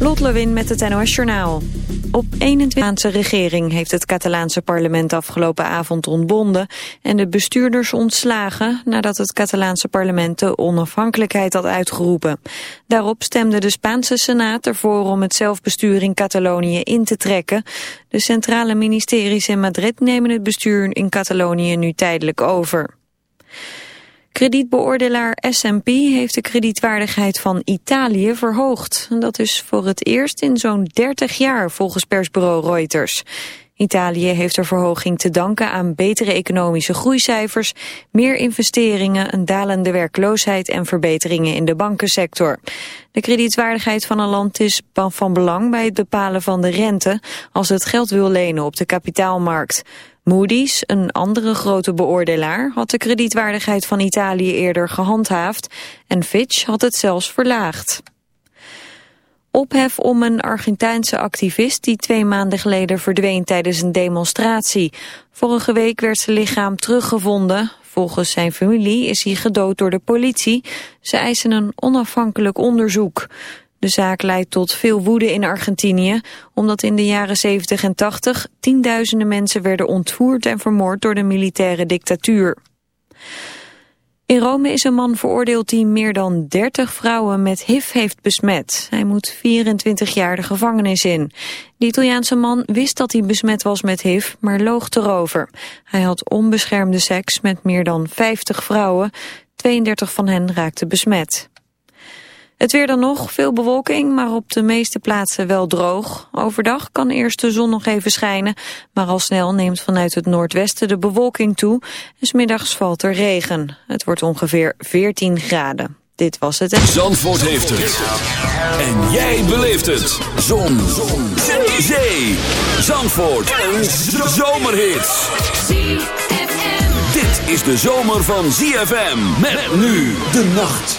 Lot Lewin met het NOS Journaal. Op 21 regering heeft het Catalaanse parlement afgelopen avond ontbonden en de bestuurders ontslagen nadat het Catalaanse parlement de onafhankelijkheid had uitgeroepen. Daarop stemde de Spaanse Senaat ervoor om het zelfbestuur in Catalonië in te trekken. De centrale ministeries in Madrid nemen het bestuur in Catalonië nu tijdelijk over. Kredietbeoordelaar S&P heeft de kredietwaardigheid van Italië verhoogd. Dat is voor het eerst in zo'n 30 jaar volgens persbureau Reuters. Italië heeft de verhoging te danken aan betere economische groeicijfers, meer investeringen, een dalende werkloosheid en verbeteringen in de bankensector. De kredietwaardigheid van een land is van belang bij het bepalen van de rente als het geld wil lenen op de kapitaalmarkt. Moody's, een andere grote beoordelaar, had de kredietwaardigheid van Italië eerder gehandhaafd en Fitch had het zelfs verlaagd. Ophef om een Argentijnse activist die twee maanden geleden verdween tijdens een demonstratie. Vorige week werd zijn lichaam teruggevonden. Volgens zijn familie is hij gedood door de politie. Ze eisen een onafhankelijk onderzoek. De zaak leidt tot veel woede in Argentinië, omdat in de jaren 70 en 80 tienduizenden mensen werden ontvoerd en vermoord door de militaire dictatuur. In Rome is een man veroordeeld die meer dan 30 vrouwen met HIV heeft besmet. Hij moet 24 jaar de gevangenis in. De Italiaanse man wist dat hij besmet was met HIV, maar loog erover. Hij had onbeschermde seks met meer dan 50 vrouwen. 32 van hen raakten besmet. Het weer dan nog, veel bewolking, maar op de meeste plaatsen wel droog. Overdag kan eerst de zon nog even schijnen, maar al snel neemt vanuit het noordwesten de bewolking toe. En smiddags valt er regen. Het wordt ongeveer 14 graden. Dit was het. Zandvoort heeft het. En jij beleeft het. Zon. zon. Zee. Zee. Zandvoort. Een zomerhit. Dit is de zomer van ZFM. Met nu de nacht.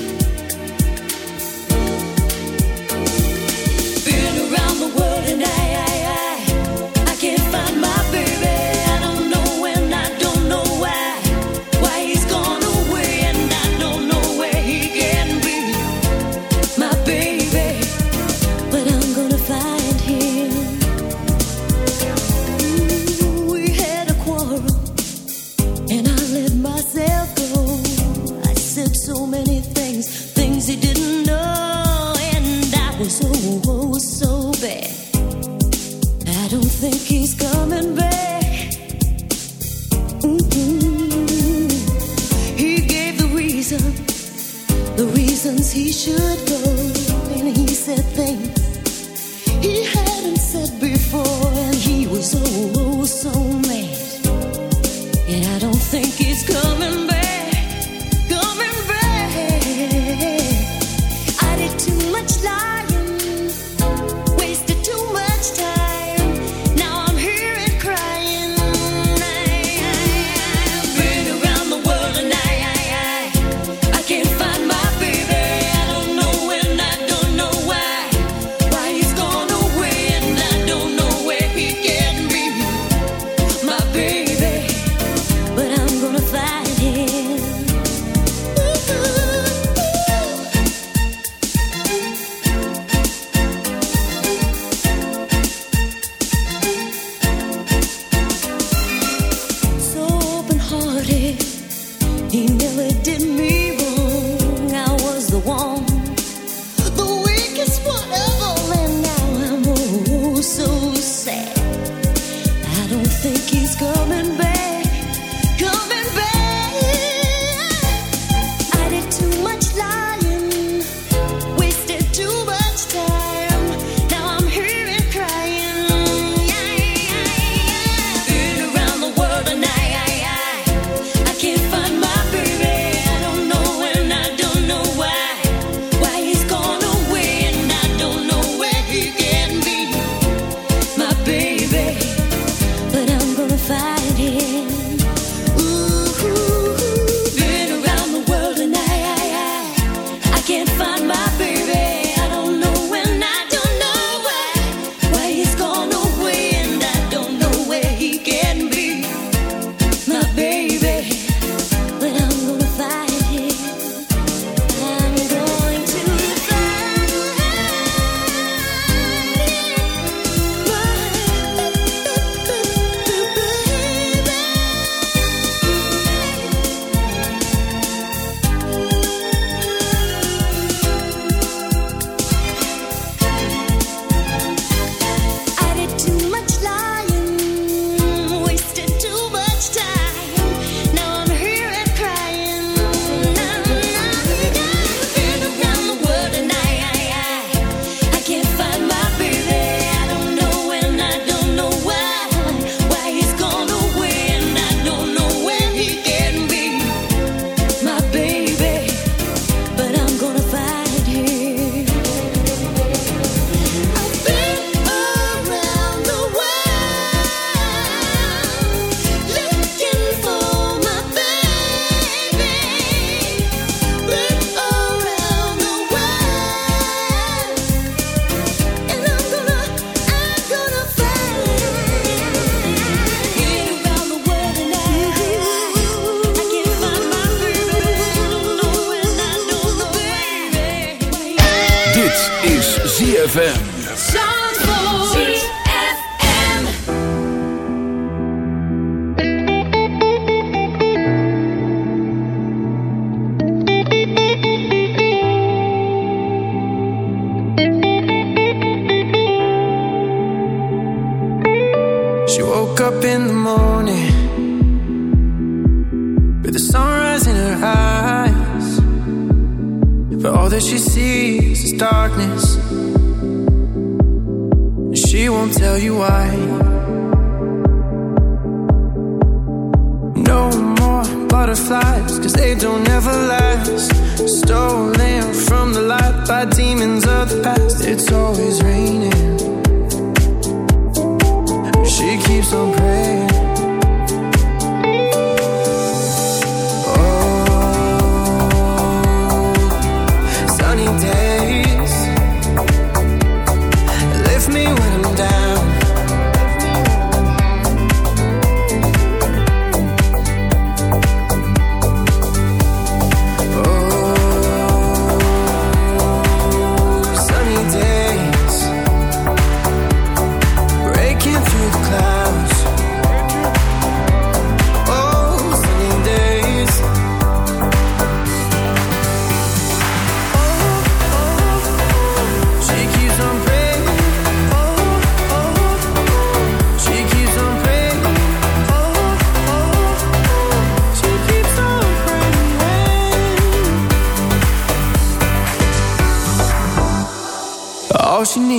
It did me.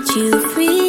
set you free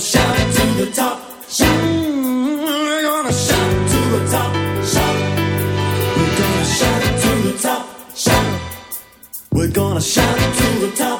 shout it to the top, shout. We're gonna shout to the top, shout. We're gonna shout to the top, shout. We're gonna shout to the top.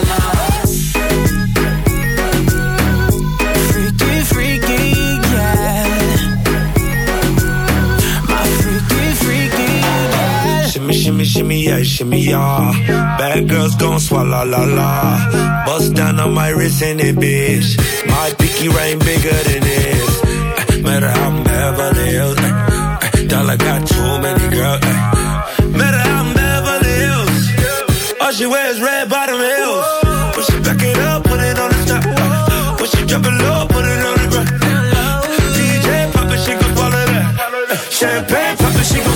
Shimmy, yeah, shimmy, yeah. Bad girls gon' swallow la la. Bust down on my wrist and it, bitch. My pinky ring bigger than this. Eh, Matter how I'm Beverly Hills. eh, Dollar got too many girls. eh. Matter how I'm Beverly Hills. All she wears red bottom heels. When she back it up, put it on the top. When she drop it low, put it on the ground. DJ pop it, she gon' swallow that. Champagne pop it, she gon'